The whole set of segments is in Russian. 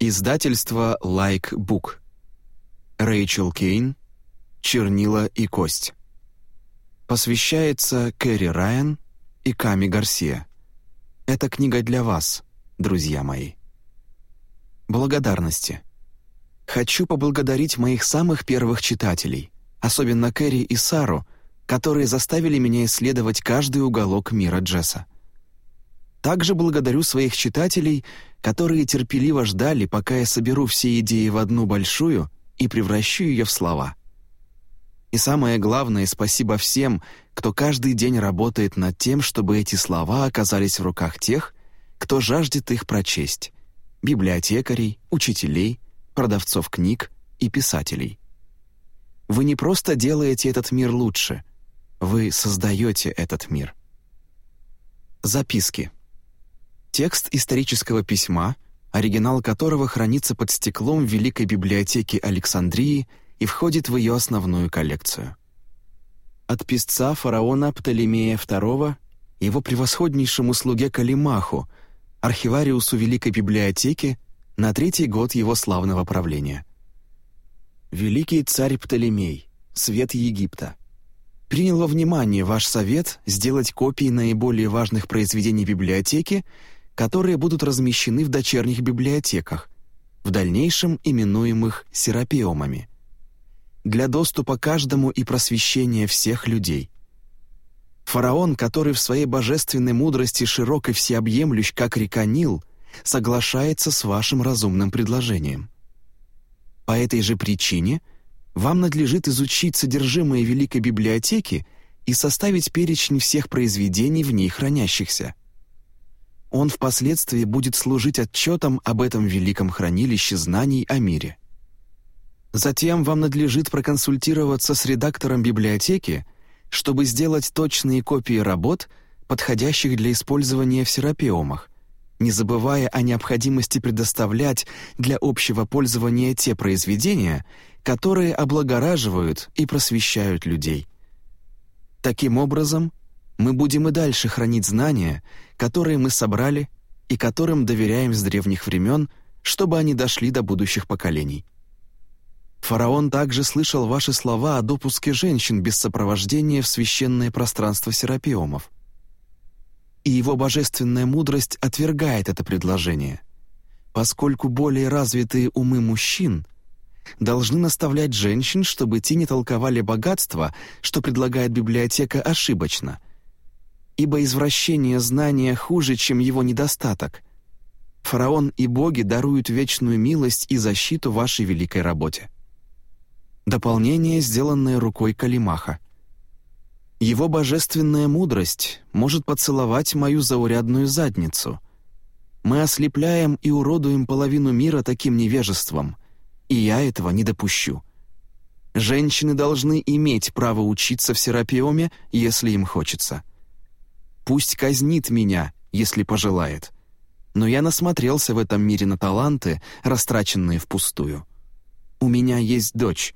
Издательство Like Book. Рэйчел Кейн. Чернила и кость. Посвящается Кэрри Райан и Ками Гарсия. Эта книга для вас, друзья мои. Благодарности. Хочу поблагодарить моих самых первых читателей, особенно Кэрри и Сару, которые заставили меня исследовать каждый уголок мира Джесса. Также благодарю своих читателей, которые терпеливо ждали, пока я соберу все идеи в одну большую и превращу ее в слова. И самое главное, спасибо всем, кто каждый день работает над тем, чтобы эти слова оказались в руках тех, кто жаждет их прочесть — библиотекарей, учителей, продавцов книг и писателей. Вы не просто делаете этот мир лучше, вы создаете этот мир. Записки. Текст исторического письма, оригинал которого хранится под стеклом Великой библиотеке Александрии и входит в ее основную коллекцию. От писца фараона Птолемея II его превосходнейшему слуге Калимаху, архивариусу Великой библиотеки, на третий год его славного правления. Великий царь Птолемей, свет Египта, принял во внимание ваш совет сделать копии наиболее важных произведений библиотеки которые будут размещены в дочерних библиотеках, в дальнейшем именуемых серапиомами, для доступа каждому и просвещения всех людей. Фараон, который в своей божественной мудрости широк и всеобъемлющ, как река Нил, соглашается с вашим разумным предложением. По этой же причине вам надлежит изучить содержимое Великой библиотеки и составить перечень всех произведений в ней хранящихся – он впоследствии будет служить отчетом об этом великом хранилище знаний о мире. Затем вам надлежит проконсультироваться с редактором библиотеки, чтобы сделать точные копии работ, подходящих для использования в серапиомах, не забывая о необходимости предоставлять для общего пользования те произведения, которые облагораживают и просвещают людей. Таким образом, мы будем и дальше хранить знания, которые мы собрали и которым доверяем с древних времен, чтобы они дошли до будущих поколений. Фараон также слышал ваши слова о допуске женщин без сопровождения в священное пространство серапиомов. И его божественная мудрость отвергает это предложение, поскольку более развитые умы мужчин должны наставлять женщин, чтобы те не толковали богатство, что предлагает библиотека, ошибочно — ибо извращение знания хуже, чем его недостаток. Фараон и боги даруют вечную милость и защиту вашей великой работе. Дополнение, сделанное рукой Калимаха. Его божественная мудрость может поцеловать мою заурядную задницу. Мы ослепляем и уродуем половину мира таким невежеством, и я этого не допущу. Женщины должны иметь право учиться в Серапиоме, если им хочется. Пусть казнит меня, если пожелает. Но я насмотрелся в этом мире на таланты, растраченные впустую. У меня есть дочь,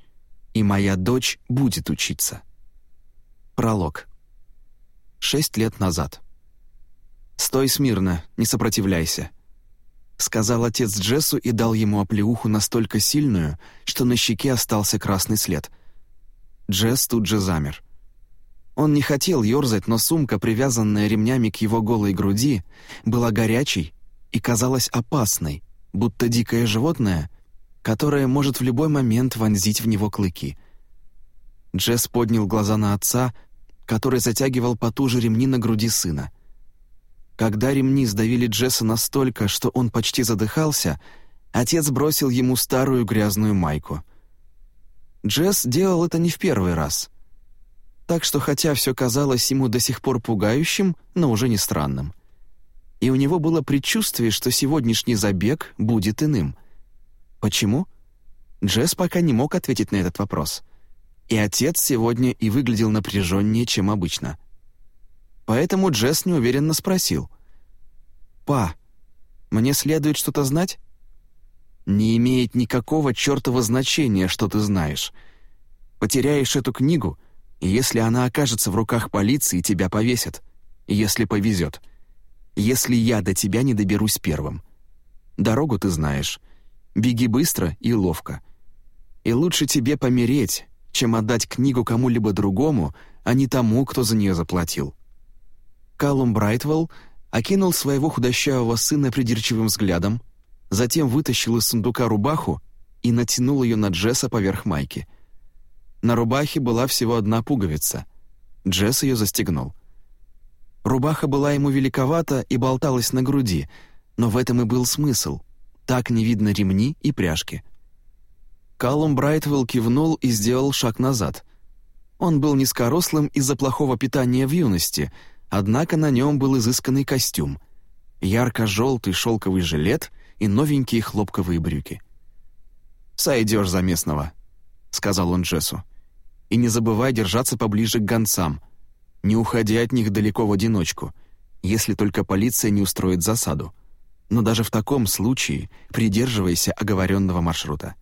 и моя дочь будет учиться. Пролог. Шесть лет назад. «Стой смирно, не сопротивляйся», — сказал отец Джессу и дал ему оплеуху настолько сильную, что на щеке остался красный след. Джесс тут же замер. Он не хотел ерзать, но сумка, привязанная ремнями к его голой груди, была горячей и казалась опасной, будто дикое животное, которое может в любой момент вонзить в него клыки. Джесс поднял глаза на отца, который затягивал потуже ремни на груди сына. Когда ремни сдавили Джесса настолько, что он почти задыхался, отец бросил ему старую грязную майку. Джесс делал это не в первый раз — так что хотя все казалось ему до сих пор пугающим, но уже не странным. И у него было предчувствие, что сегодняшний забег будет иным. Почему? Джесс пока не мог ответить на этот вопрос. И отец сегодня и выглядел напряженнее, чем обычно. Поэтому Джесс неуверенно спросил. «Па, мне следует что-то знать?» «Не имеет никакого чертова значения, что ты знаешь. Потеряешь эту книгу — если она окажется в руках полиции, тебя повесят. Если повезет. Если я до тебя не доберусь первым. Дорогу ты знаешь. Беги быстро и ловко. И лучше тебе помереть, чем отдать книгу кому-либо другому, а не тому, кто за нее заплатил». Калум Брайтвелл окинул своего худощавого сына придирчивым взглядом, затем вытащил из сундука рубаху и натянул ее на Джесса поверх майки. На рубахе была всего одна пуговица. Джесс ее застегнул. Рубаха была ему великовата и болталась на груди, но в этом и был смысл. Так не видно ремни и пряжки. Калум Брайтвелл кивнул и сделал шаг назад. Он был низкорослым из-за плохого питания в юности — Однако на нем был изысканный костюм, ярко-желтый шелковый жилет и новенькие хлопковые брюки. «Сойдешь за местного», — сказал он Джессу. «И не забывай держаться поближе к гонцам. Не уходи от них далеко в одиночку, если только полиция не устроит засаду. Но даже в таком случае придерживайся оговоренного маршрута».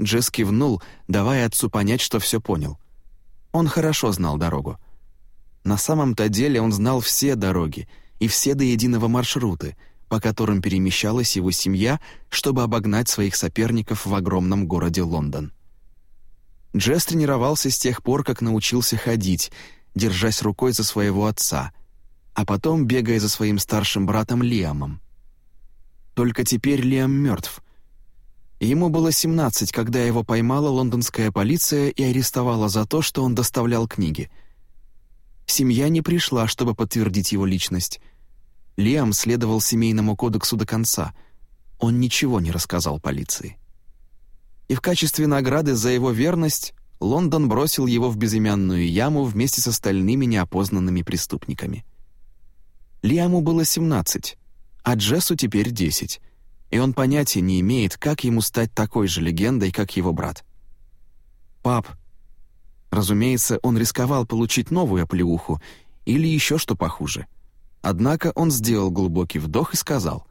Джесс кивнул, давая отцу понять, что все понял. Он хорошо знал дорогу. На самом-то деле он знал все дороги и все до единого маршруты, по которым перемещалась его семья, чтобы обогнать своих соперников в огромном городе Лондон. Джесс тренировался с тех пор, как научился ходить, держась рукой за своего отца, а потом бегая за своим старшим братом Лиамом. Только теперь Лиам мертв. Ему было 17, когда его поймала лондонская полиция и арестовала за то, что он доставлял книги — Семья не пришла, чтобы подтвердить его личность. Лиам следовал семейному кодексу до конца. Он ничего не рассказал полиции. И в качестве награды за его верность Лондон бросил его в безымянную яму вместе с остальными неопознанными преступниками. Лиаму было 17, а Джессу теперь 10, и он понятия не имеет, как ему стать такой же легендой, как его брат. «Пап, Разумеется, он рисковал получить новую оплеуху или еще что похуже. Однако он сделал глубокий вдох и сказал.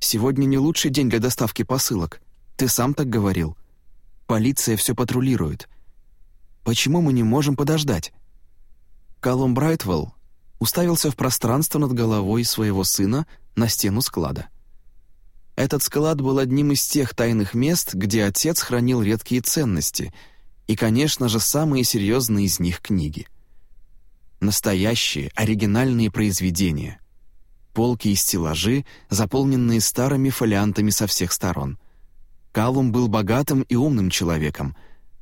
«Сегодня не лучший день для доставки посылок. Ты сам так говорил. Полиция все патрулирует. Почему мы не можем подождать?» Колум Брайтвелл уставился в пространство над головой своего сына на стену склада. Этот склад был одним из тех тайных мест, где отец хранил редкие ценности — и, конечно же, самые серьезные из них книги. Настоящие, оригинальные произведения. Полки и стеллажи, заполненные старыми фолиантами со всех сторон. Калум был богатым и умным человеком,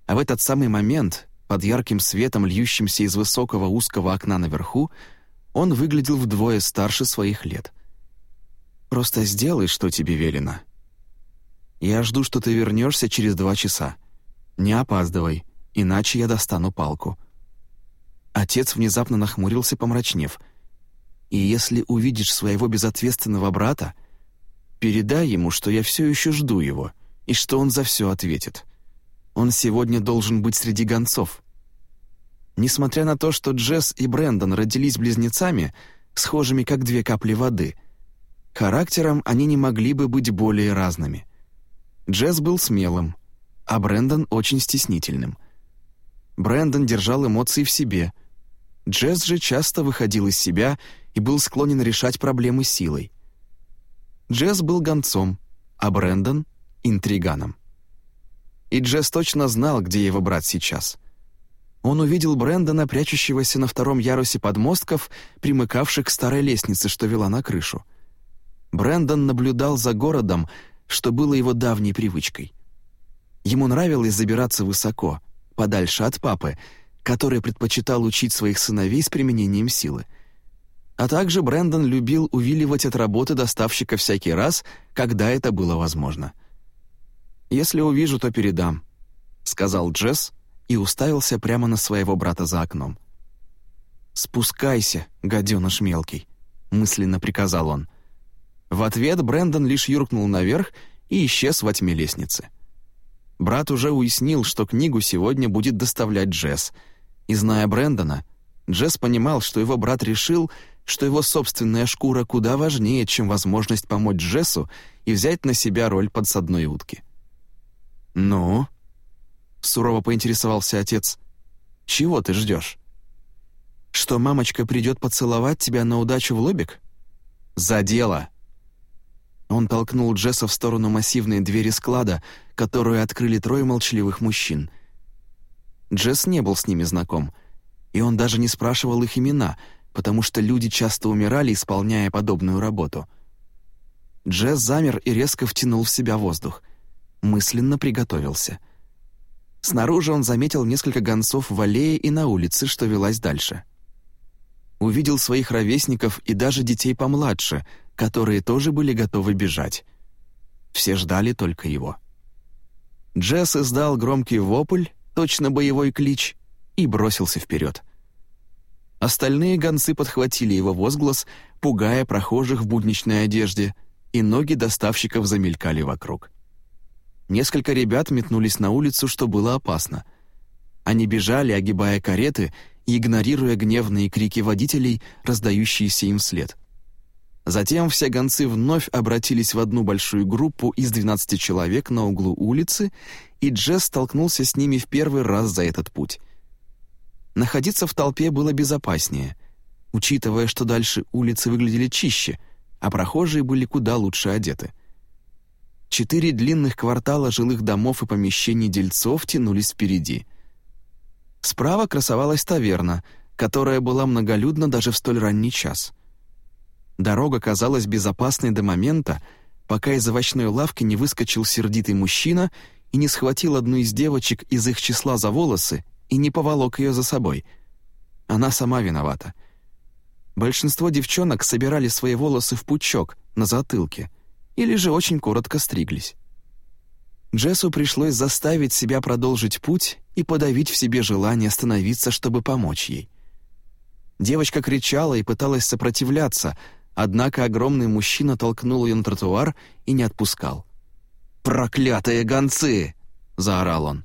а в этот самый момент, под ярким светом, льющимся из высокого узкого окна наверху, он выглядел вдвое старше своих лет. «Просто сделай, что тебе велено. Я жду, что ты вернешься через два часа. «Не опаздывай, иначе я достану палку». Отец внезапно нахмурился, помрачнев. «И если увидишь своего безответственного брата, передай ему, что я все еще жду его, и что он за все ответит. Он сегодня должен быть среди гонцов». Несмотря на то, что Джесс и Брэндон родились близнецами, схожими как две капли воды, характером они не могли бы быть более разными. Джесс был смелым, а Брэндон очень стеснительным. Брэндон держал эмоции в себе. Джесс же часто выходил из себя и был склонен решать проблемы силой. Джесс был гонцом, а Брэндон — интриганом. И Джесс точно знал, где его брат сейчас. Он увидел Брэндона, прячущегося на втором ярусе подмостков, примыкавших к старой лестнице, что вела на крышу. Брэндон наблюдал за городом, что было его давней привычкой. Ему нравилось забираться высоко, подальше от папы, который предпочитал учить своих сыновей с применением силы. А также Брэндон любил увиливать от работы доставщика всякий раз, когда это было возможно. «Если увижу, то передам», — сказал Джесс и уставился прямо на своего брата за окном. «Спускайся, гаденыш мелкий», — мысленно приказал он. В ответ Брэндон лишь юркнул наверх и исчез во тьме лестницы. Брат уже уяснил, что книгу сегодня будет доставлять Джесс. И зная Брэндона, Джесс понимал, что его брат решил, что его собственная шкура куда важнее, чем возможность помочь Джессу и взять на себя роль подсадной утки. «Ну?» — сурово поинтересовался отец. «Чего ты ждешь? Что мамочка придет поцеловать тебя на удачу в лобик?» «За дело!» Он толкнул Джесса в сторону массивной двери склада, которую открыли трое молчаливых мужчин. Джесс не был с ними знаком, и он даже не спрашивал их имена, потому что люди часто умирали, исполняя подобную работу. Джесс замер и резко втянул в себя воздух. Мысленно приготовился. Снаружи он заметил несколько гонцов в аллее и на улице, что велась дальше. Увидел своих ровесников и даже детей помладше — которые тоже были готовы бежать. Все ждали только его. Джесс издал громкий вопль, точно боевой клич, и бросился вперед. Остальные гонцы подхватили его возглас, пугая прохожих в будничной одежде, и ноги доставщиков замелькали вокруг. Несколько ребят метнулись на улицу, что было опасно. Они бежали, огибая кареты и игнорируя гневные крики водителей, раздающиеся им вслед — Затем все гонцы вновь обратились в одну большую группу из 12 человек на углу улицы, и Джесс столкнулся с ними в первый раз за этот путь. Находиться в толпе было безопаснее, учитывая, что дальше улицы выглядели чище, а прохожие были куда лучше одеты. Четыре длинных квартала жилых домов и помещений дельцов тянулись впереди. Справа красовалась таверна, которая была многолюдна даже в столь ранний час — Дорога казалась безопасной до момента, пока из овощной лавки не выскочил сердитый мужчина и не схватил одну из девочек из их числа за волосы и не поволок ее за собой. Она сама виновата. Большинство девчонок собирали свои волосы в пучок на затылке или же очень коротко стриглись. Джессу пришлось заставить себя продолжить путь и подавить в себе желание остановиться, чтобы помочь ей. Девочка кричала и пыталась сопротивляться — Однако огромный мужчина толкнул ее на тротуар и не отпускал. «Проклятые гонцы!» — заорал он.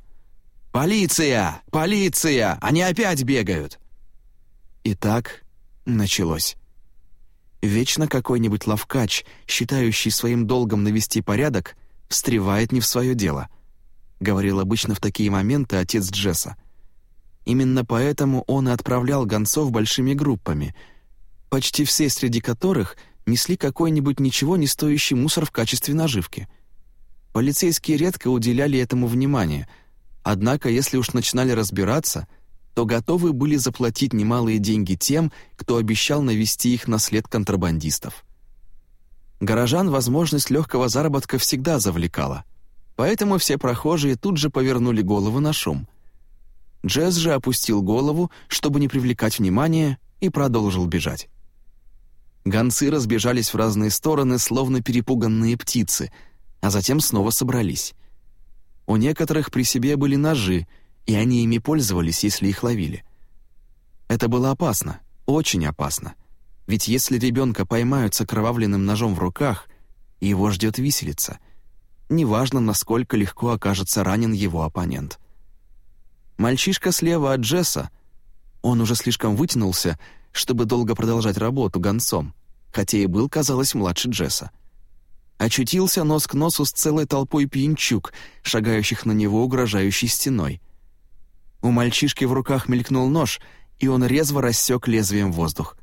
«Полиция! Полиция! Они опять бегают!» И так началось. Вечно какой-нибудь ловкач, считающий своим долгом навести порядок, встревает не в свое дело, говорил обычно в такие моменты отец Джесса. Именно поэтому он и отправлял гонцов большими группами — почти все среди которых несли какой-нибудь ничего не стоящий мусор в качестве наживки. Полицейские редко уделяли этому внимание, однако если уж начинали разбираться, то готовы были заплатить немалые деньги тем, кто обещал навести их на след контрабандистов. Горожан возможность легкого заработка всегда завлекала, поэтому все прохожие тут же повернули голову на шум. Джесс же опустил голову, чтобы не привлекать внимания, и продолжил бежать. Гонцы разбежались в разные стороны, словно перепуганные птицы, а затем снова собрались. У некоторых при себе были ножи, и они ими пользовались, если их ловили. Это было опасно, очень опасно. Ведь если ребенка поймают с окровавленным ножом в руках, его ждет виселица. Неважно, насколько легко окажется ранен его оппонент. Мальчишка слева от Джесса, он уже слишком вытянулся, чтобы долго продолжать работу гонцом, хотя и был, казалось, младше Джесса. Очутился нос к носу с целой толпой пьянчук, шагающих на него угрожающей стеной. У мальчишки в руках мелькнул нож, и он резво рассек лезвием воздух.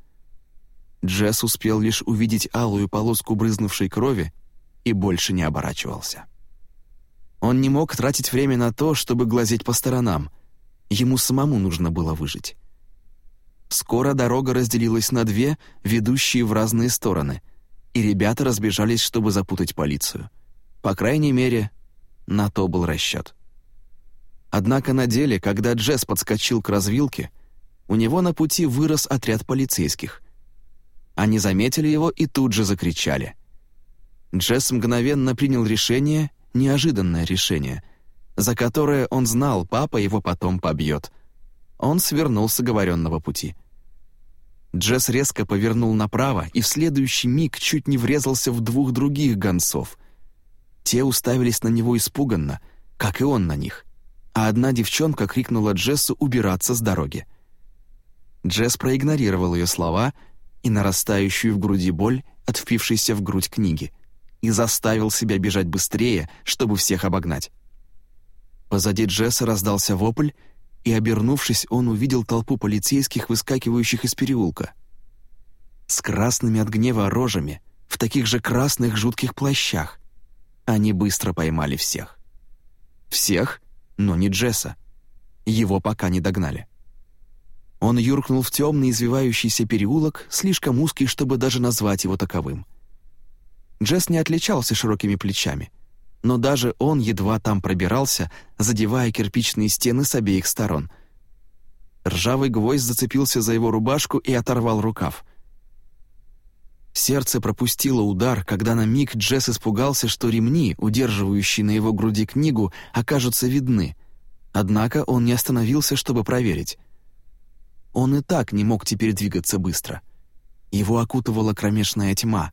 Джесс успел лишь увидеть алую полоску брызнувшей крови и больше не оборачивался. Он не мог тратить время на то, чтобы глазеть по сторонам. Ему самому нужно было выжить. Скоро дорога разделилась на две, ведущие в разные стороны, и ребята разбежались, чтобы запутать полицию. По крайней мере, на то был расчет. Однако на деле, когда Джесс подскочил к развилке, у него на пути вырос отряд полицейских. Они заметили его и тут же закричали. Джесс мгновенно принял решение, неожиданное решение, за которое он знал, папа его потом побьет — он свернул с оговоренного пути. Джесс резко повернул направо и в следующий миг чуть не врезался в двух других гонцов. Те уставились на него испуганно, как и он на них, а одна девчонка крикнула Джессу убираться с дороги. Джесс проигнорировал ее слова и нарастающую в груди боль от впившейся в грудь книги и заставил себя бежать быстрее, чтобы всех обогнать. Позади Джесса раздался вопль, и, обернувшись, он увидел толпу полицейских, выскакивающих из переулка. С красными от гнева рожами, в таких же красных жутких плащах. Они быстро поймали всех. Всех, но не Джесса. Его пока не догнали. Он юркнул в темный извивающийся переулок, слишком узкий, чтобы даже назвать его таковым. Джесс не отличался широкими плечами, но даже он едва там пробирался, задевая кирпичные стены с обеих сторон. Ржавый гвоздь зацепился за его рубашку и оторвал рукав. Сердце пропустило удар, когда на миг Джесс испугался, что ремни, удерживающие на его груди книгу, окажутся видны. Однако он не остановился, чтобы проверить. Он и так не мог теперь двигаться быстро. Его окутывала кромешная тьма,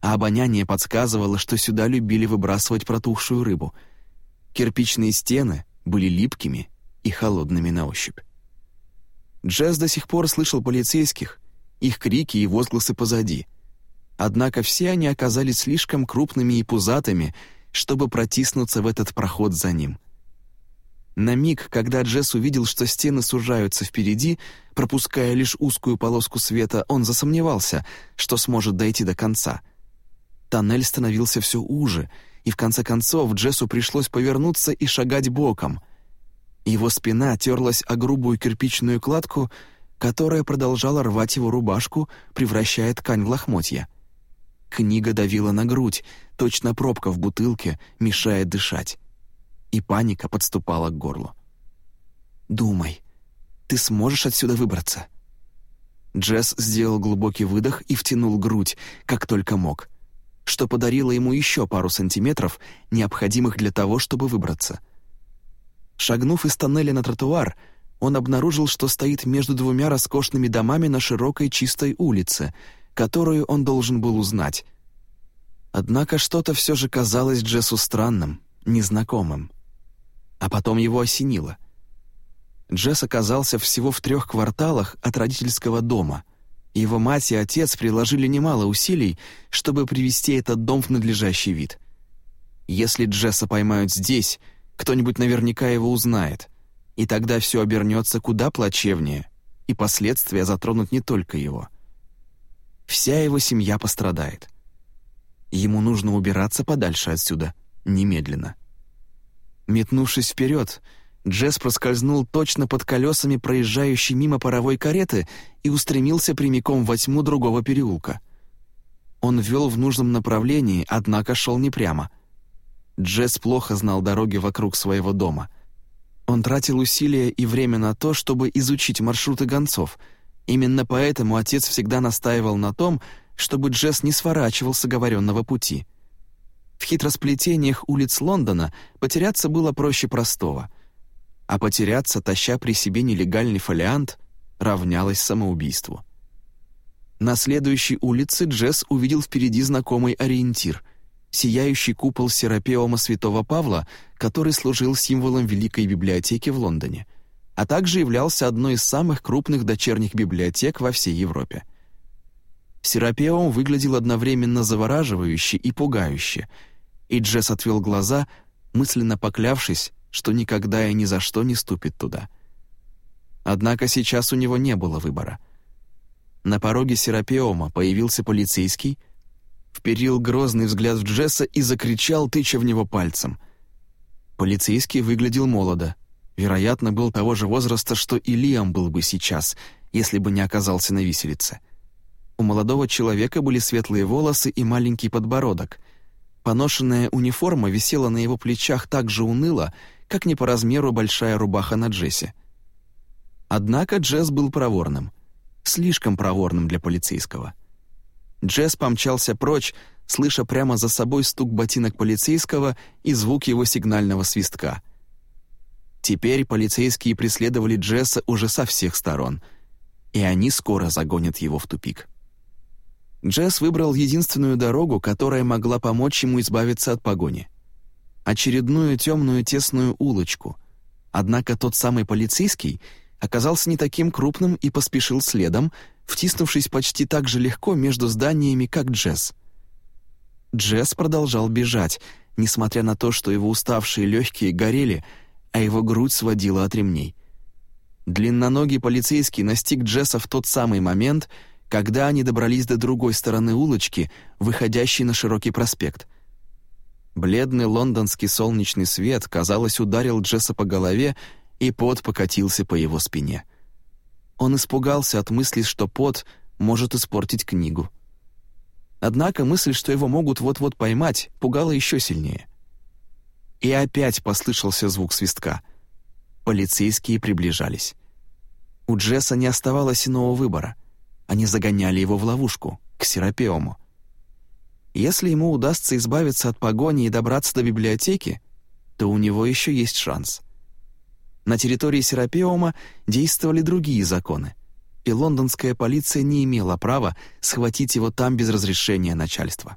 а обоняние подсказывало, что сюда любили выбрасывать протухшую рыбу. Кирпичные стены были липкими и холодными на ощупь. Джесс до сих пор слышал полицейских, их крики и возгласы позади — Однако все они оказались слишком крупными и пузатыми, чтобы протиснуться в этот проход за ним. На миг, когда Джесс увидел, что стены сужаются впереди, пропуская лишь узкую полоску света, он засомневался, что сможет дойти до конца. Тоннель становился все уже, и в конце концов Джессу пришлось повернуться и шагать боком. Его спина терлась о грубую кирпичную кладку, которая продолжала рвать его рубашку, превращая ткань в лохмотья. Книга давила на грудь, точно пробка в бутылке, мешая дышать. И паника подступала к горлу. «Думай, ты сможешь отсюда выбраться?» Джесс сделал глубокий выдох и втянул грудь, как только мог, что подарило ему еще пару сантиметров, необходимых для того, чтобы выбраться. Шагнув из тоннеля на тротуар, он обнаружил, что стоит между двумя роскошными домами на широкой чистой улице — которую он должен был узнать. Однако что-то все же казалось Джессу странным, незнакомым. А потом его осенило. Джесс оказался всего в трех кварталах от родительского дома. Его мать и отец приложили немало усилий, чтобы привести этот дом в надлежащий вид. Если Джесса поймают здесь, кто-нибудь наверняка его узнает, и тогда все обернется куда плачевнее, и последствия затронут не только его — Вся его семья пострадает. Ему нужно убираться подальше отсюда, немедленно. Метнувшись вперед, Джесс проскользнул точно под колесами проезжающей мимо паровой кареты и устремился прямиком во тьму другого переулка. Он вел в нужном направлении, однако шел не прямо. Джесс плохо знал дороги вокруг своего дома. Он тратил усилия и время на то, чтобы изучить маршруты гонцов — Именно поэтому отец всегда настаивал на том, чтобы Джесс не сворачивал с оговоренного пути. В хитросплетениях улиц Лондона потеряться было проще простого, а потеряться, таща при себе нелегальный фолиант, равнялось самоубийству. На следующей улице Джесс увидел впереди знакомый ориентир — сияющий купол Серапеома Святого Павла, который служил символом Великой библиотеки в Лондоне — а также являлся одной из самых крупных дочерних библиотек во всей Европе. Серапеум выглядел одновременно завораживающе и пугающе, и Джесс отвел глаза, мысленно поклявшись, что никогда и ни за что не ступит туда. Однако сейчас у него не было выбора. На пороге Серапеума появился полицейский, вперил грозный взгляд в Джесса и закричал, тыча в него пальцем. Полицейский выглядел молодо, Вероятно, был того же возраста, что и Лиам был бы сейчас, если бы не оказался на виселице. У молодого человека были светлые волосы и маленький подбородок. Поношенная униформа висела на его плечах так же уныло, как не по размеру большая рубаха на Джессе. Однако Джесс был проворным. Слишком проворным для полицейского. Джесс помчался прочь, слыша прямо за собой стук ботинок полицейского и звук его сигнального свистка — Теперь полицейские преследовали Джесса уже со всех сторон, и они скоро загонят его в тупик. Джесс выбрал единственную дорогу, которая могла помочь ему избавиться от погони. Очередную темную тесную улочку. Однако тот самый полицейский оказался не таким крупным и поспешил следом, втиснувшись почти так же легко между зданиями, как Джесс. Джесс продолжал бежать, несмотря на то, что его уставшие легкие горели, а его грудь сводила от ремней. Длинноногий полицейский настиг Джесса в тот самый момент, когда они добрались до другой стороны улочки, выходящей на широкий проспект. Бледный лондонский солнечный свет, казалось, ударил Джесса по голове, и пот покатился по его спине. Он испугался от мысли, что пот может испортить книгу. Однако мысль, что его могут вот-вот поймать, пугала еще сильнее. И опять послышался звук свистка. Полицейские приближались. У Джесса не оставалось иного выбора. Они загоняли его в ловушку, к Серапеуму. Если ему удастся избавиться от погони и добраться до библиотеки, то у него еще есть шанс. На территории Серапеума действовали другие законы, и лондонская полиция не имела права схватить его там без разрешения начальства.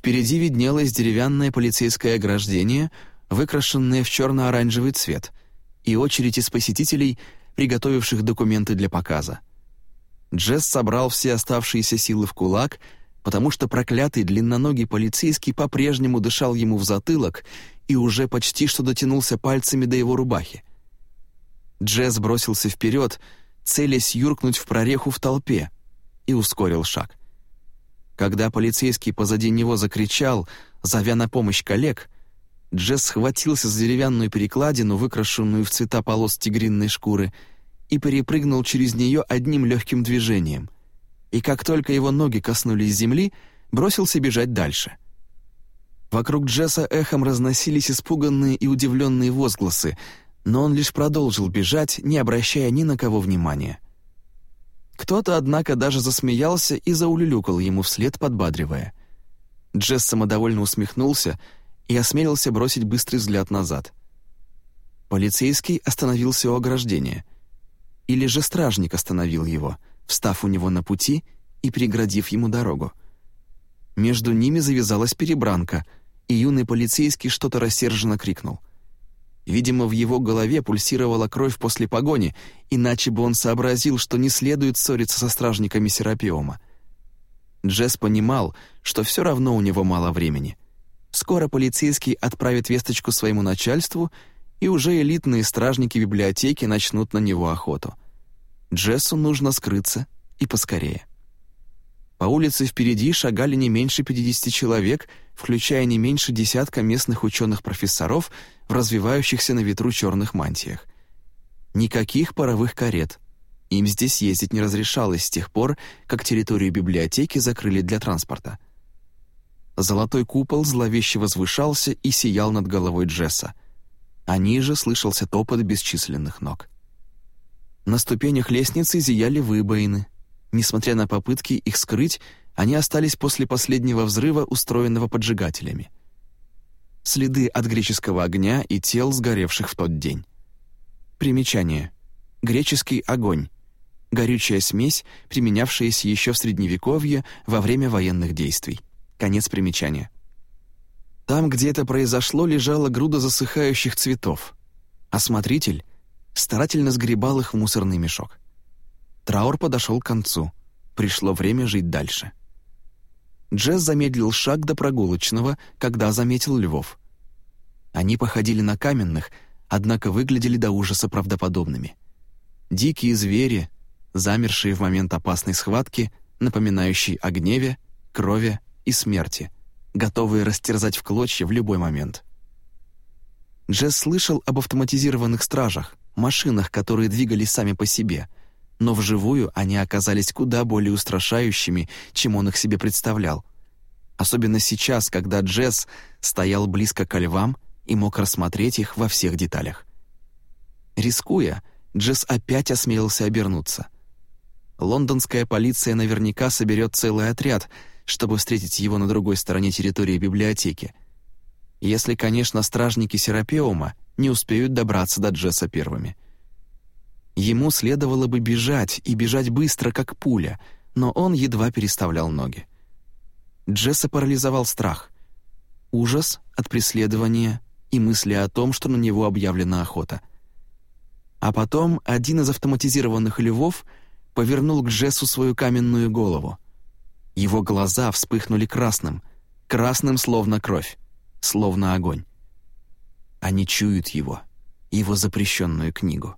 Впереди виднелось деревянное полицейское ограждение, выкрашенное в черно-оранжевый цвет, и очередь из посетителей — приготовивших документы для показа. Джесс собрал все оставшиеся силы в кулак, потому что проклятый длинноногий полицейский по-прежнему дышал ему в затылок и уже почти что дотянулся пальцами до его рубахи. Джесс бросился вперед, целясь юркнуть в прореху в толпе, и ускорил шаг. Когда полицейский позади него закричал, зовя на помощь коллег, Джесс схватился за деревянную перекладину, выкрашенную в цвета полос тигринной шкуры, и перепрыгнул через нее одним легким движением. И как только его ноги коснулись земли, бросился бежать дальше. Вокруг Джесса эхом разносились испуганные и удивленные возгласы, но он лишь продолжил бежать, не обращая ни на кого внимания. Кто-то, однако, даже засмеялся и заулюлюкал ему вслед, подбадривая. Джесс самодовольно усмехнулся и осмелился бросить быстрый взгляд назад. Полицейский остановился у ограждения — или же стражник остановил его, встав у него на пути и преградив ему дорогу. Между ними завязалась перебранка, и юный полицейский что-то рассерженно крикнул. Видимо, в его голове пульсировала кровь после погони, иначе бы он сообразил, что не следует ссориться со стражниками Серапиома. Джесс понимал, что все равно у него мало времени. Скоро полицейский отправит весточку своему начальству, и уже элитные стражники библиотеки начнут на него охоту. Джессу нужно скрыться и поскорее. По улице впереди шагали не меньше 50 человек, включая не меньше десятка местных ученых-профессоров в развивающихся на ветру черных мантиях. Никаких паровых карет. Им здесь ездить не разрешалось с тех пор, как территорию библиотеки закрыли для транспорта. Золотой купол зловеще возвышался и сиял над головой Джесса а ниже слышался топот бесчисленных ног. На ступенях лестницы зияли выбоины. Несмотря на попытки их скрыть, они остались после последнего взрыва, устроенного поджигателями. Следы от греческого огня и тел, сгоревших в тот день. Примечание. Греческий огонь. Горючая смесь, применявшаяся еще в Средневековье во время военных действий. Конец примечания. Там, где это произошло, лежала груда засыхающих цветов. Осмотритель старательно сгребал их в мусорный мешок. Траур подошел к концу. Пришло время жить дальше. Джесс замедлил шаг до прогулочного, когда заметил львов. Они походили на каменных, однако выглядели до ужаса правдоподобными. Дикие звери, замершие в момент опасной схватки, напоминающие о гневе, крови и смерти — готовые растерзать в клочья в любой момент. Джесс слышал об автоматизированных стражах, машинах, которые двигались сами по себе, но вживую они оказались куда более устрашающими, чем он их себе представлял. Особенно сейчас, когда Джесс стоял близко к львам и мог рассмотреть их во всех деталях. Рискуя, Джесс опять осмелился обернуться. Лондонская полиция наверняка соберет целый отряд — чтобы встретить его на другой стороне территории библиотеки. Если, конечно, стражники Серапеума не успеют добраться до Джесса первыми. Ему следовало бы бежать, и бежать быстро, как пуля, но он едва переставлял ноги. Джесса парализовал страх, ужас от преследования и мысли о том, что на него объявлена охота. А потом один из автоматизированных львов повернул к Джессу свою каменную голову — его глаза вспыхнули красным, красным словно кровь, словно огонь. Они чуют его, его запрещенную книгу.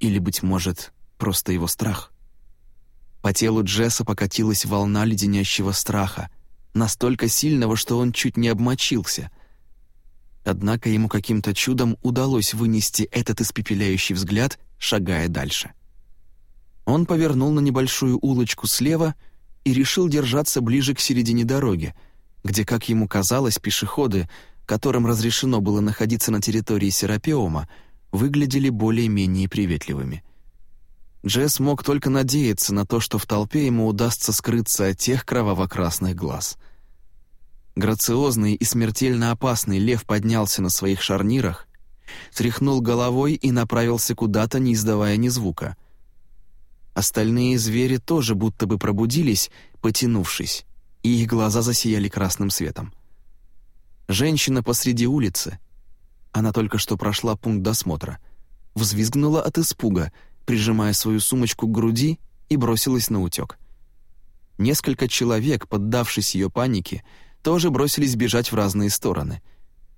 Или, быть может, просто его страх. По телу Джесса покатилась волна леденящего страха, настолько сильного, что он чуть не обмочился. Однако ему каким-то чудом удалось вынести этот испепеляющий взгляд, шагая дальше. Он повернул на небольшую улочку слева и решил держаться ближе к середине дороги, где, как ему казалось, пешеходы, которым разрешено было находиться на территории Серапиома, выглядели более-менее приветливыми. Джесс мог только надеяться на то, что в толпе ему удастся скрыться от тех кроваво-красных глаз. Грациозный и смертельно опасный лев поднялся на своих шарнирах, тряхнул головой и направился куда-то, не издавая ни звука — Остальные звери тоже будто бы пробудились, потянувшись, и их глаза засияли красным светом. Женщина посреди улицы, она только что прошла пункт досмотра, взвизгнула от испуга, прижимая свою сумочку к груди и бросилась на утек. Несколько человек, поддавшись ее панике, тоже бросились бежать в разные стороны.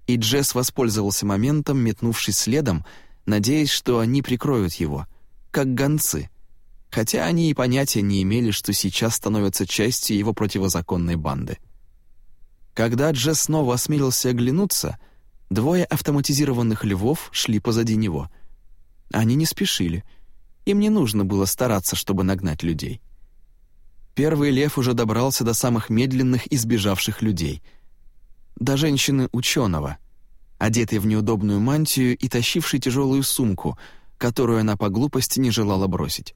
И Джесс воспользовался моментом, метнувшись следом, надеясь, что они прикроют его, как гонцы — хотя они и понятия не имели, что сейчас становятся частью его противозаконной банды. Когда Джесс снова осмелился оглянуться, двое автоматизированных львов шли позади него. Они не спешили. Им не нужно было стараться, чтобы нагнать людей. Первый лев уже добрался до самых медленных избежавших людей. До женщины-ученого, одетой в неудобную мантию и тащившей тяжелую сумку, которую она по глупости не желала бросить.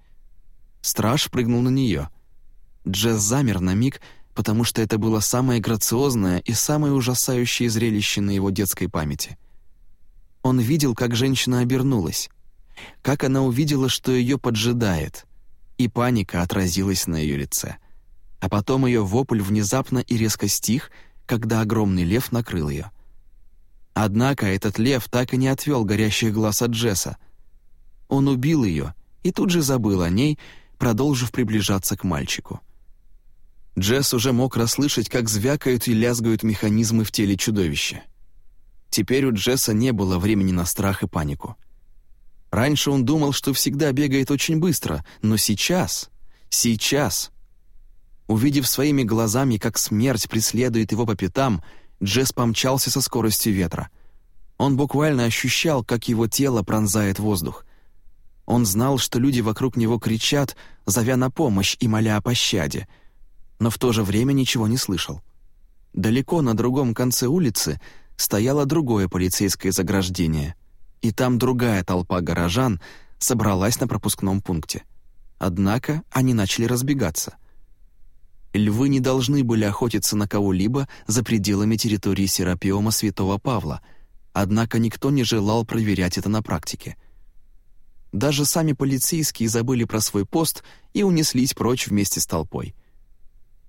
Страж прыгнул на нее. Джесс замер на миг, потому что это было самое грациозное и самое ужасающее зрелище на его детской памяти. Он видел, как женщина обернулась, как она увидела, что ее поджидает, и паника отразилась на ее лице. А потом ее вопль внезапно и резко стих, когда огромный лев накрыл ее. Однако этот лев так и не отвел горящих глаз от Джесса. Он убил ее и тут же забыл о ней, продолжив приближаться к мальчику. Джесс уже мог расслышать, как звякают и лязгают механизмы в теле чудовища. Теперь у Джесса не было времени на страх и панику. Раньше он думал, что всегда бегает очень быстро, но сейчас, сейчас... Увидев своими глазами, как смерть преследует его по пятам, Джесс помчался со скоростью ветра. Он буквально ощущал, как его тело пронзает воздух. Он знал, что люди вокруг него кричат, зовя на помощь и моля о пощаде, но в то же время ничего не слышал. Далеко на другом конце улицы стояло другое полицейское заграждение, и там другая толпа горожан собралась на пропускном пункте. Однако они начали разбегаться. Львы не должны были охотиться на кого-либо за пределами территории Серапиома Святого Павла, однако никто не желал проверять это на практике — даже сами полицейские забыли про свой пост и унеслись прочь вместе с толпой.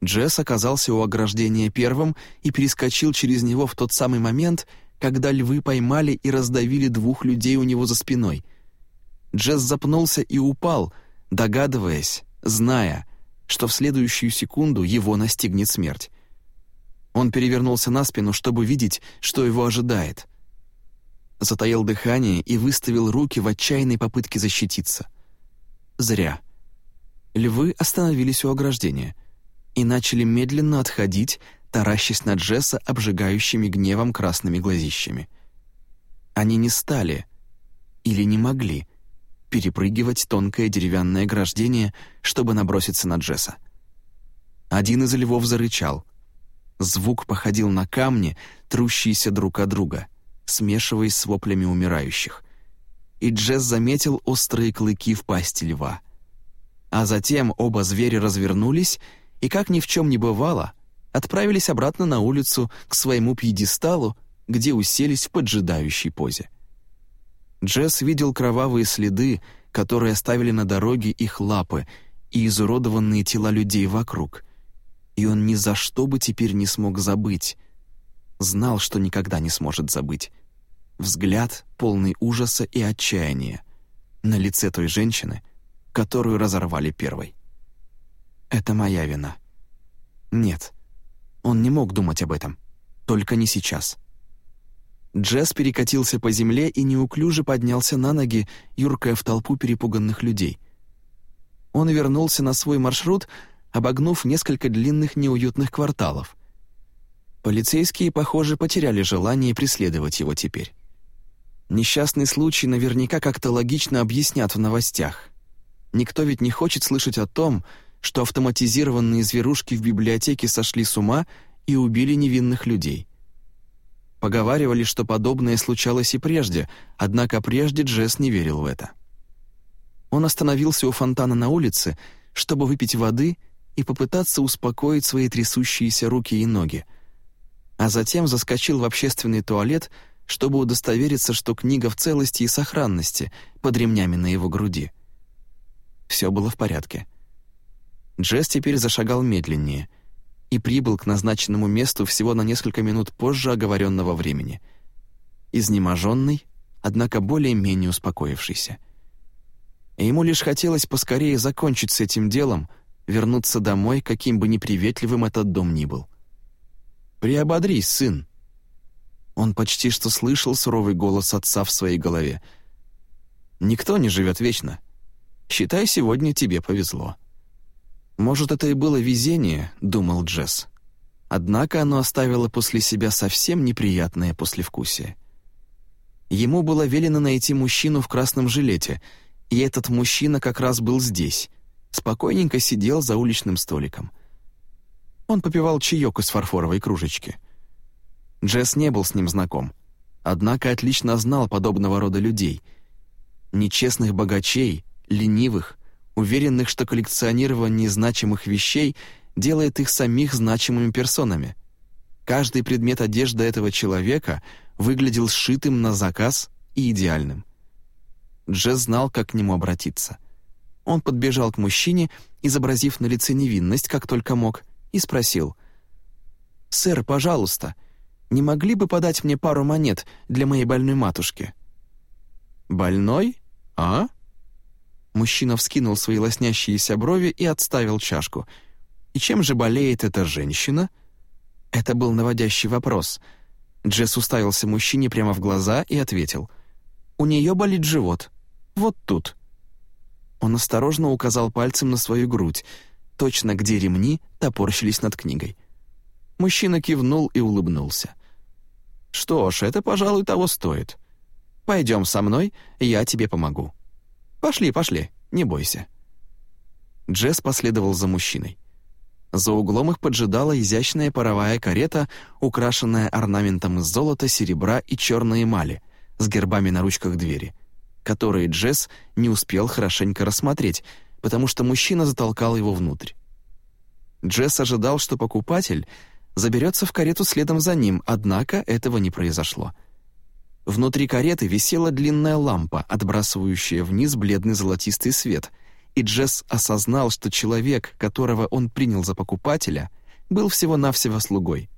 Джесс оказался у ограждения первым и перескочил через него в тот самый момент, когда львы поймали и раздавили двух людей у него за спиной. Джесс запнулся и упал, догадываясь, зная, что в следующую секунду его настигнет смерть. Он перевернулся на спину, чтобы видеть, что его ожидает затаил дыхание и выставил руки в отчаянной попытке защититься. Зря. Львы остановились у ограждения и начали медленно отходить, таращась на Джесса обжигающими гневом красными глазищами. Они не стали или не могли перепрыгивать тонкое деревянное ограждение, чтобы наброситься на Джесса. Один из львов зарычал. Звук походил на камни, трущиеся друг от друга — смешиваясь с воплями умирающих. И Джесс заметил острые клыки в пасти льва. А затем оба зверя развернулись и, как ни в чем не бывало, отправились обратно на улицу к своему пьедесталу, где уселись в поджидающей позе. Джесс видел кровавые следы, которые оставили на дороге их лапы и изуродованные тела людей вокруг. И он ни за что бы теперь не смог забыть, знал, что никогда не сможет забыть. Взгляд, полный ужаса и отчаяния, на лице той женщины, которую разорвали первой. «Это моя вина». Нет, он не мог думать об этом, только не сейчас. Джесс перекатился по земле и неуклюже поднялся на ноги, юркая в толпу перепуганных людей. Он вернулся на свой маршрут, обогнув несколько длинных неуютных кварталов. Полицейские, похоже, потеряли желание преследовать его теперь. Несчастный случай наверняка как-то логично объяснят в новостях. Никто ведь не хочет слышать о том, что автоматизированные зверушки в библиотеке сошли с ума и убили невинных людей. Поговаривали, что подобное случалось и прежде, однако прежде Джесс не верил в это. Он остановился у фонтана на улице, чтобы выпить воды и попытаться успокоить свои трясущиеся руки и ноги, а затем заскочил в общественный туалет, чтобы удостовериться, что книга в целости и сохранности под ремнями на его груди. Все было в порядке. Джесс теперь зашагал медленнее — и прибыл к назначенному месту всего на несколько минут позже оговоренного времени. Изнеможенный, однако более-менее успокоившийся. Ему лишь хотелось поскорее закончить с этим делом, вернуться домой, каким бы неприветливым этот дом ни был. «Приободрись, сын!» Он почти что слышал суровый голос отца в своей голове. «Никто не живет вечно. Считай, сегодня тебе повезло». Может, это и было везение, думал Джесс. Однако оно оставило после себя совсем неприятное послевкусие. Ему было велено найти мужчину в красном жилете, и этот мужчина как раз был здесь, спокойненько сидел за уличным столиком. Он попивал чаек из фарфоровой кружечки. Джесс не был с ним знаком, однако отлично знал подобного рода людей. Нечестных богачей, ленивых, уверенных, что коллекционирование значимых вещей делает их самих значимыми персонами. Каждый предмет одежды этого человека выглядел сшитым на заказ и идеальным. Джесс знал, как к нему обратиться. Он подбежал к мужчине, изобразив на лице невинность, как только мог, и спросил. «Сэр, пожалуйста, не могли бы подать мне пару монет для моей больной матушки?» «Больной? А?» Мужчина вскинул свои лоснящиеся брови и отставил чашку. «И чем же болеет эта женщина?» Это был наводящий вопрос. Джесс уставился мужчине прямо в глаза и ответил. «У нее болит живот. Вот тут». Он осторожно указал пальцем на свою грудь, точно где ремни топорщились над книгой. Мужчина кивнул и улыбнулся. «Что ж, это, пожалуй, того стоит. Пойдем со мной, я тебе помогу». «Пошли, пошли, не бойся». Джесс последовал за мужчиной. За углом их поджидала изящная паровая карета, украшенная орнаментом из золота, серебра и черной эмали, с гербами на ручках двери, которые Джесс не успел хорошенько рассмотреть, потому что мужчина затолкал его внутрь. Джесс ожидал, что покупатель заберется в карету следом за ним, однако этого не произошло. Внутри кареты висела длинная лампа, отбрасывающая вниз бледный золотистый свет, и Джесс осознал, что человек, которого он принял за покупателя, был всего-навсего слугой.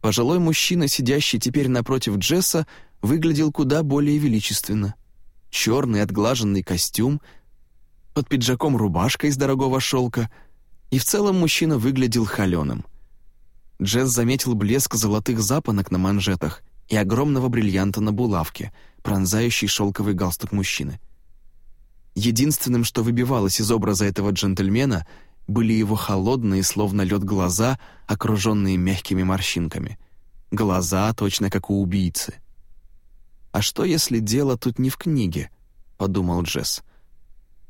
Пожилой мужчина, сидящий теперь напротив Джесса, выглядел куда более величественно. Черный отглаженный костюм, под пиджаком рубашка из дорогого шелка, и в целом мужчина выглядел холеным. Джесс заметил блеск золотых запонок на манжетах и огромного бриллианта на булавке, пронзающий шелковый галстук мужчины. Единственным, что выбивалось из образа этого джентльмена, были его холодные, словно лед глаза, окруженные мягкими морщинками. Глаза точно как у убийцы. «А что, если дело тут не в книге?» — подумал Джесс.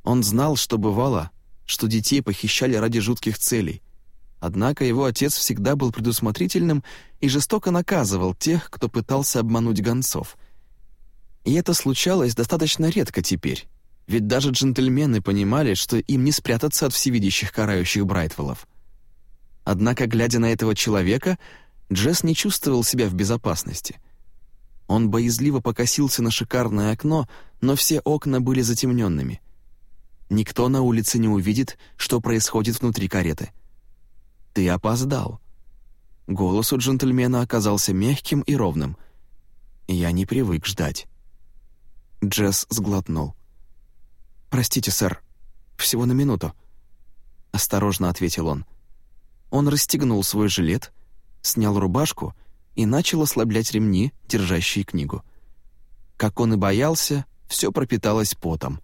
Он знал, что бывало, что детей похищали ради жутких целей, Однако его отец всегда был предусмотрительным и жестоко наказывал тех, кто пытался обмануть гонцов. И это случалось достаточно редко теперь, ведь даже джентльмены понимали, что им не спрятаться от всевидящих карающих Брайтвеллов. Однако, глядя на этого человека, Джесс не чувствовал себя в безопасности. Он боязливо покосился на шикарное окно, но все окна были затемненными. Никто на улице не увидит, что происходит внутри кареты — «Ты опоздал». Голос у джентльмена оказался мягким и ровным. «Я не привык ждать». Джесс сглотнул. «Простите, сэр, всего на минуту», — осторожно ответил он. Он расстегнул свой жилет, снял рубашку и начал ослаблять ремни, держащие книгу. Как он и боялся, все пропиталось потом.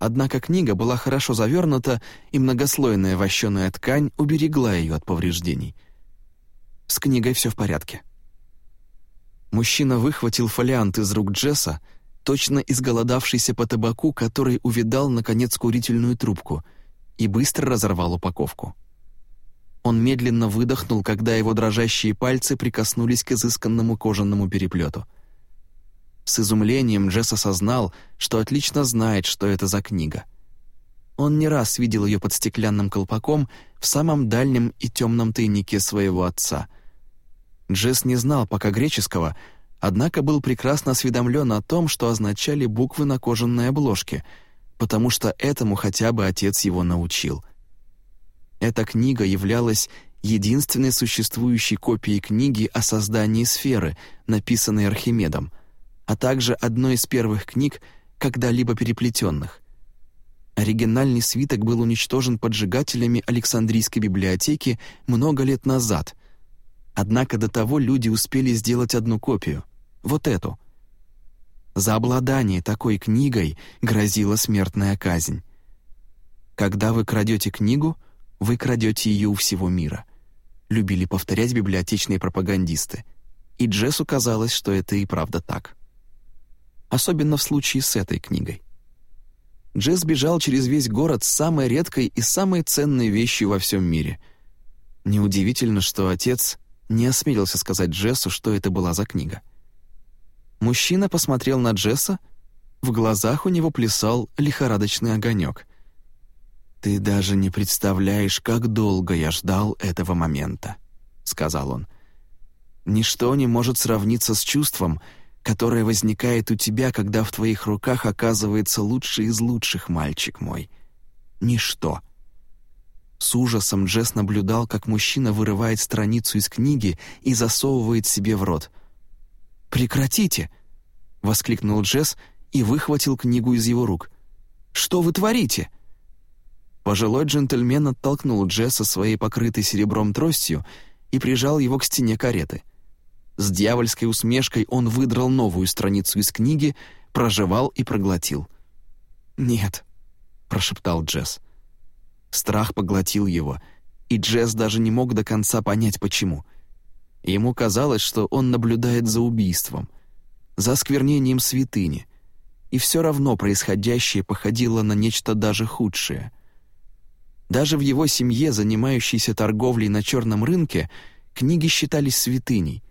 Однако книга была хорошо завернута, и многослойная вощеная ткань уберегла ее от повреждений. С книгой все в порядке. Мужчина выхватил фолиант из рук Джесса, точно изголодавшийся по табаку, который увидал, наконец, курительную трубку, и быстро разорвал упаковку. Он медленно выдохнул, когда его дрожащие пальцы прикоснулись к изысканному кожаному переплету — с изумлением Джесс осознал, что отлично знает, что это за книга. Он не раз видел ее под стеклянным колпаком в самом дальнем и темном тайнике своего отца. Джесс не знал пока греческого, однако был прекрасно осведомлен о том, что означали буквы на кожаной обложке, потому что этому хотя бы отец его научил. Эта книга являлась единственной существующей копией книги о создании сферы, написанной Архимедом — а также одной из первых книг, когда-либо переплетенных. Оригинальный свиток был уничтожен поджигателями Александрийской библиотеки много лет назад. Однако до того люди успели сделать одну копию, вот эту. За обладание такой книгой грозила смертная казнь. Когда вы крадете книгу, вы крадете ее у всего мира. Любили повторять библиотечные пропагандисты. И Джессу казалось, что это и правда так особенно в случае с этой книгой. Джесс бежал через весь город с самой редкой и самой ценной вещью во всем мире. Неудивительно, что отец не осмелился сказать Джессу, что это была за книга. Мужчина посмотрел на Джесса, в глазах у него плясал лихорадочный огонек. «Ты даже не представляешь, как долго я ждал этого момента», — сказал он. «Ничто не может сравниться с чувством, — которое возникает у тебя, когда в твоих руках оказывается лучший из лучших, мальчик мой. Ничто. С ужасом Джесс наблюдал, как мужчина вырывает страницу из книги и засовывает себе в рот. «Прекратите!» — воскликнул Джесс и выхватил книгу из его рук. «Что вы творите?» Пожилой джентльмен оттолкнул Джесса своей покрытой серебром тростью и прижал его к стене кареты — с дьявольской усмешкой он выдрал новую страницу из книги, прожевал и проглотил. «Нет», — прошептал Джесс. Страх поглотил его, и Джесс даже не мог до конца понять, почему. Ему казалось, что он наблюдает за убийством, за осквернением святыни, и все равно происходящее походило на нечто даже худшее. Даже в его семье, занимающейся торговлей на черном рынке, книги считались святыней —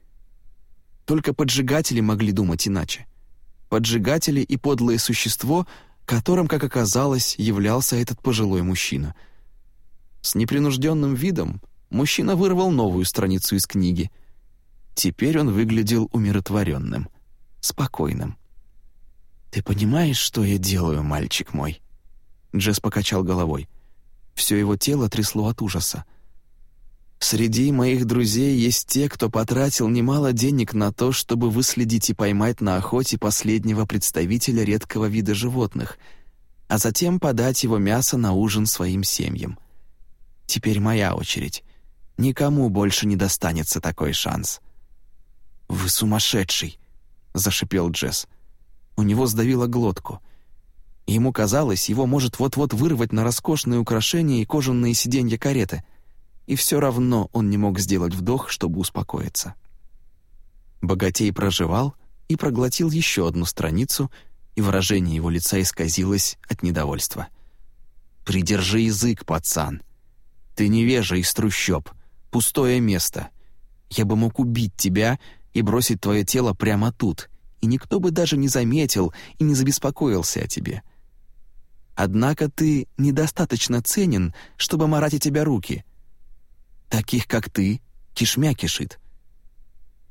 только поджигатели могли думать иначе. Поджигатели и подлое существо, которым, как оказалось, являлся этот пожилой мужчина. С непринужденным видом мужчина вырвал новую страницу из книги. Теперь он выглядел умиротворенным, спокойным. «Ты понимаешь, что я делаю, мальчик мой?» Джесс покачал головой. Все его тело трясло от ужаса. Среди моих друзей есть те, кто потратил немало денег на то, чтобы выследить и поймать на охоте последнего представителя редкого вида животных, а затем подать его мясо на ужин своим семьям. Теперь моя очередь. Никому больше не достанется такой шанс. «Вы сумасшедший!» — зашипел Джесс. У него сдавило глотку. Ему казалось, его может вот-вот вырвать на роскошные украшения и кожаные сиденья кареты — и все равно он не мог сделать вдох, чтобы успокоиться. Богатей проживал и проглотил еще одну страницу, и выражение его лица исказилось от недовольства. «Придержи язык, пацан. Ты невежа из трущоб, пустое место. Я бы мог убить тебя и бросить твое тело прямо тут, и никто бы даже не заметил и не забеспокоился о тебе. Однако ты недостаточно ценен, чтобы марать о тебя руки, Таких, как ты, кишмя кишит».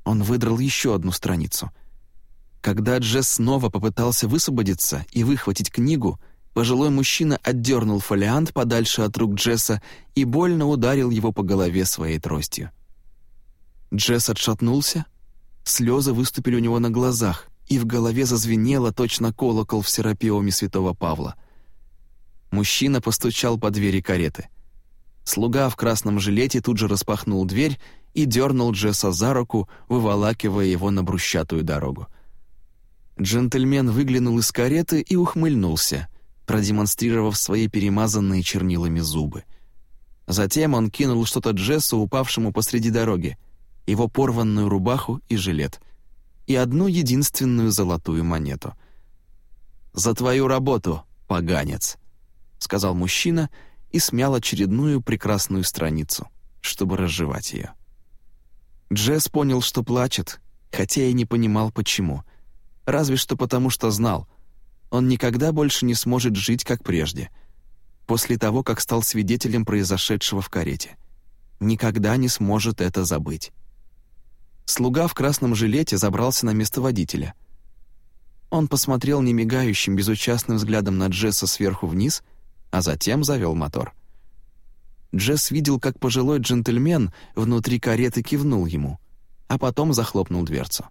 Он выдрал еще одну страницу. Когда Джесс снова попытался высвободиться и выхватить книгу, пожилой мужчина отдернул фолиант подальше от рук Джесса и больно ударил его по голове своей тростью. Джесс отшатнулся, слезы выступили у него на глазах, и в голове зазвенело точно колокол в серапиоме святого Павла. Мужчина постучал по двери кареты — Слуга в красном жилете тут же распахнул дверь и дернул Джесса за руку, выволакивая его на брусчатую дорогу. Джентльмен выглянул из кареты и ухмыльнулся, продемонстрировав свои перемазанные чернилами зубы. Затем он кинул что-то Джессу, упавшему посреди дороги, его порванную рубаху и жилет, и одну единственную золотую монету. «За твою работу, поганец!» — сказал мужчина и смял очередную прекрасную страницу, чтобы разжевать ее. Джесс понял, что плачет, хотя и не понимал, почему. Разве что потому, что знал — он никогда больше не сможет жить, как прежде, после того, как стал свидетелем произошедшего в карете. Никогда не сможет это забыть. Слуга в красном жилете забрался на место водителя. Он посмотрел немигающим, безучастным взглядом на Джесса сверху вниз, а затем завел мотор. Джесс видел, как пожилой джентльмен внутри кареты кивнул ему, а потом захлопнул дверцу.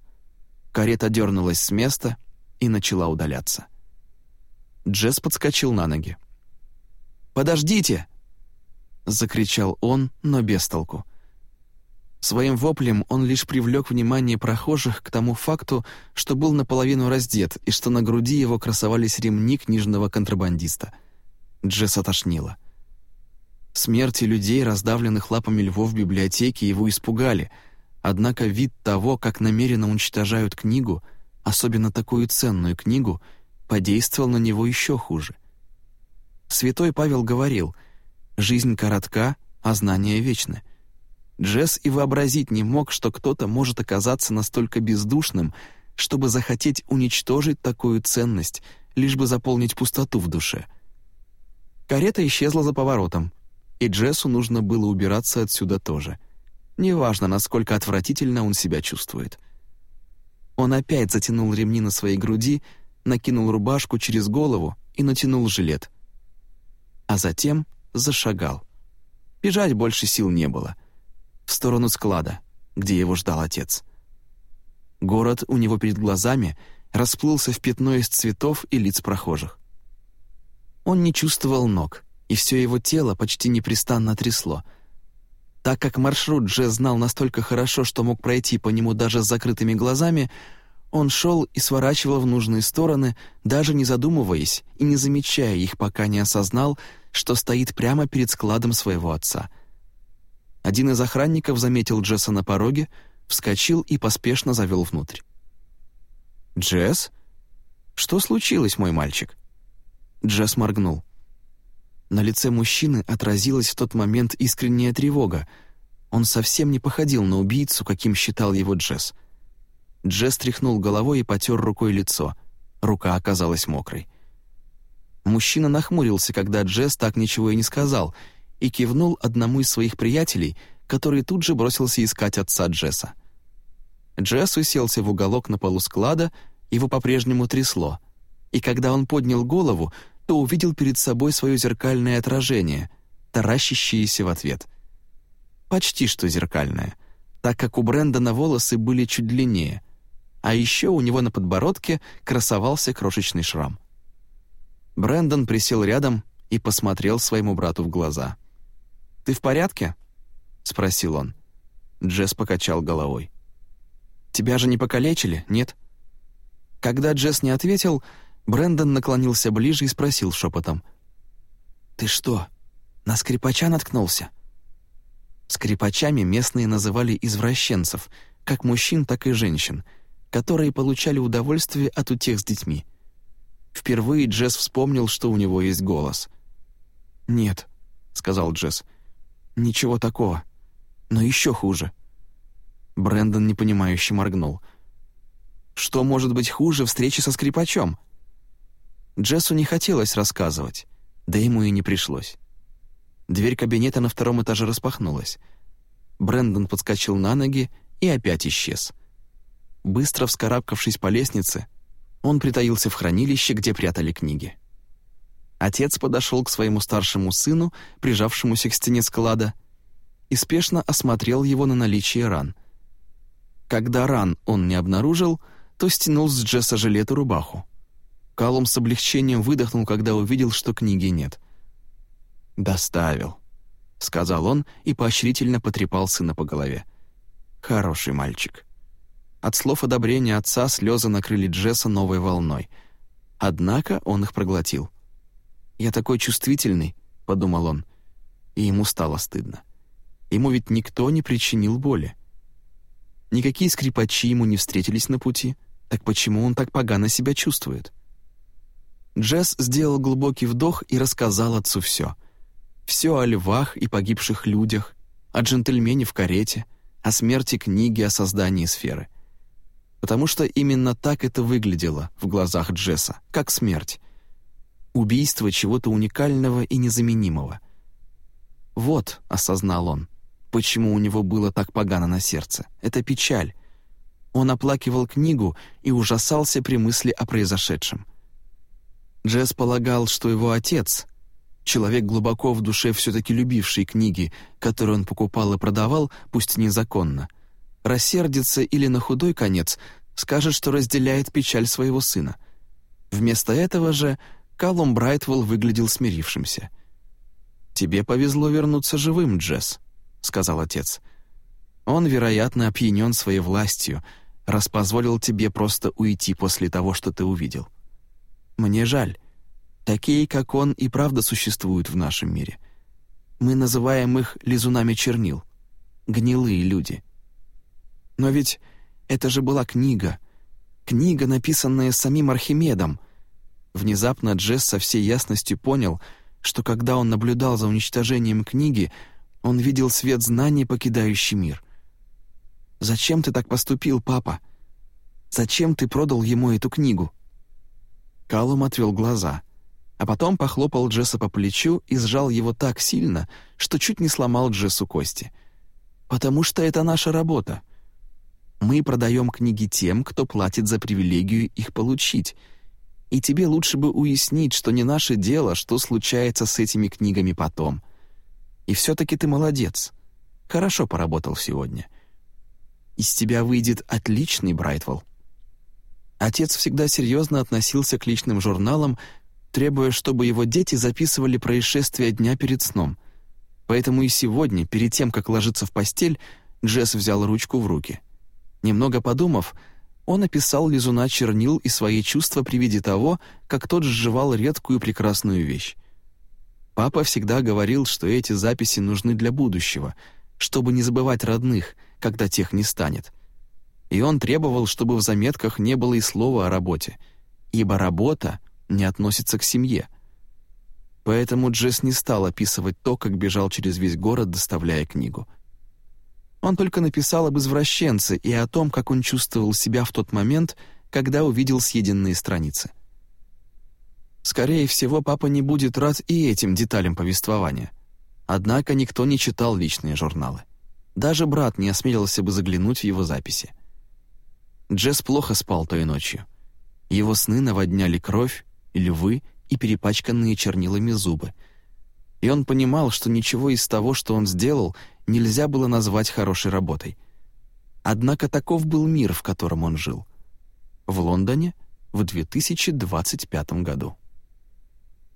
Карета дернулась с места и начала удаляться. Джесс подскочил на ноги. «Подождите!» — закричал он, но без толку. Своим воплем он лишь привлек внимание прохожих к тому факту, что был наполовину раздет и что на груди его красовались ремни книжного контрабандиста. Джесс отошнило. Смерти людей, раздавленных лапами львов в библиотеке, его испугали, однако вид того, как намеренно уничтожают книгу, особенно такую ценную книгу — подействовал на него еще хуже. Святой Павел говорил, «Жизнь коротка, а знания вечны». Джесс и вообразить не мог, что кто-то может оказаться настолько бездушным, чтобы захотеть уничтожить такую ценность, лишь бы заполнить пустоту в душе. Карета исчезла за поворотом, и Джессу нужно было убираться отсюда тоже. Неважно, насколько отвратительно он себя чувствует. Он опять затянул ремни на своей груди, накинул рубашку через голову и натянул жилет. А затем зашагал. Бежать больше сил не было. В сторону склада, где его ждал отец. Город у него перед глазами расплылся в пятно из цветов и лиц прохожих. Он не чувствовал ног, и все его тело почти непрестанно трясло. Так как маршрут Дже знал настолько хорошо, что мог пройти по нему даже с закрытыми глазами, он шел и сворачивал в нужные стороны, даже не задумываясь и не замечая их, пока не осознал, что стоит прямо перед складом своего отца. Один из охранников заметил Джесса на пороге, вскочил и поспешно завел внутрь. «Джесс? Что случилось, мой мальчик?» Джесс моргнул. На лице мужчины отразилась в тот момент искренняя тревога. Он совсем не походил на убийцу, каким считал его Джесс — Джесс тряхнул головой и потер рукой лицо. Рука оказалась мокрой. Мужчина нахмурился, когда Джесс так ничего и не сказал, и кивнул одному из своих приятелей, который тут же бросился искать отца Джесса. Джесс уселся в уголок на полу склада, его по-прежнему трясло, и когда он поднял голову, то увидел перед собой свое зеркальное отражение, таращащееся в ответ. Почти что зеркальное, так как у Брэндона волосы были чуть длиннее, а еще у него на подбородке красовался крошечный шрам. Брэндон присел рядом и посмотрел своему брату в глаза. «Ты в порядке?» — спросил он. Джесс покачал головой. «Тебя же не покалечили, нет?» Когда Джесс не ответил, Брэндон наклонился ближе и спросил шепотом. «Ты что, на скрипача наткнулся?» Скрипачами местные называли извращенцев, как мужчин, так и женщин — которые получали удовольствие от утех с детьми. Впервые Джесс вспомнил, что у него есть голос. «Нет», — сказал Джесс, — «ничего такого, но еще хуже». Брэндон непонимающе моргнул. «Что может быть хуже встречи со скрипачом?» Джессу не хотелось рассказывать, да ему и не пришлось. Дверь кабинета на втором этаже распахнулась. Брэндон подскочил на ноги и опять исчез. Быстро вскарабкавшись по лестнице, он притаился в хранилище, где прятали книги. Отец подошел к своему старшему сыну, прижавшемуся к стене склада, и спешно осмотрел его на наличие ран. Когда ран он не обнаружил, то стянул с Джесса жилет и рубаху. Калум с облегчением выдохнул, когда увидел, что книги нет. «Доставил», — сказал он и поощрительно потрепал сына по голове. «Хороший мальчик». От слов одобрения отца слезы накрыли Джесса новой волной. Однако он их проглотил. «Я такой чувствительный», — подумал он, и ему стало стыдно. Ему ведь никто не причинил боли. Никакие скрипачи ему не встретились на пути, так почему он так погано себя чувствует? Джесс сделал глубокий вдох и рассказал отцу все. Все о львах и погибших людях, о джентльмене в карете, о смерти книги о создании сферы. Потому что именно так это выглядело в глазах Джесса, как смерть. Убийство чего-то уникального и незаменимого. «Вот», — осознал он, — «почему у него было так погано на сердце. Это печаль». Он оплакивал книгу и ужасался при мысли о произошедшем — Джесс полагал, что его отец, человек глубоко в душе все-таки любивший книги, которые он покупал и продавал, пусть незаконно, рассердится или на худой конец скажет, что разделяет печаль своего сына. Вместо этого же Калум Брайтвелл выглядел смирившимся. «Тебе повезло вернуться живым, Джесс», — сказал отец. «Он, вероятно, опьянен своей властью, раз позволил тебе просто уйти после того, что ты увидел». Мне жаль. Такие, как он, и правда существуют в нашем мире. Мы называем их лизунами чернил. Гнилые люди. Но ведь это же была книга. Книга, написанная самим Архимедом. Внезапно Джесс со всей ясностью понял, что когда он наблюдал за уничтожением книги, он видел свет знаний, покидающий мир. «Зачем ты так поступил, папа? Зачем ты продал ему эту книгу?» Калум отвел глаза, а потом похлопал Джесса по плечу и сжал его так сильно, что чуть не сломал Джессу кости. «Потому что это наша работа. Мы продаем книги тем, кто платит за привилегию их получить, и тебе лучше бы уяснить, что не наше дело, что случается с этими книгами потом. И все-таки ты молодец. Хорошо поработал сегодня. Из тебя выйдет отличный Брайтвелл. Отец всегда серьезно относился к личным журналам, требуя, чтобы его дети записывали происшествия дня перед сном. Поэтому и сегодня, перед тем, как ложиться в постель, Джесс взял ручку в руки. Немного подумав, он описал лизуна чернил и свои чувства при виде того, как тот сживал редкую прекрасную вещь. Папа всегда говорил, что эти записи нужны для будущего, чтобы не забывать родных, когда тех не станет и он требовал, чтобы в заметках не было и слова о работе, ибо работа не относится к семье. Поэтому Джесс не стал описывать то, как бежал через весь город, доставляя книгу. Он только написал об извращенце и о том, как он чувствовал себя в тот момент, когда увидел съеденные страницы. Скорее всего, папа не будет рад и этим деталям повествования. Однако никто не читал личные журналы. Даже брат не осмелился бы заглянуть в его записи. Джесс плохо спал той ночью. Его сны наводняли кровь, львы и перепачканные чернилами зубы. И он понимал, что ничего из того, что он сделал, нельзя было назвать хорошей работой. Однако таков был мир, в котором он жил. В Лондоне в 2025 году.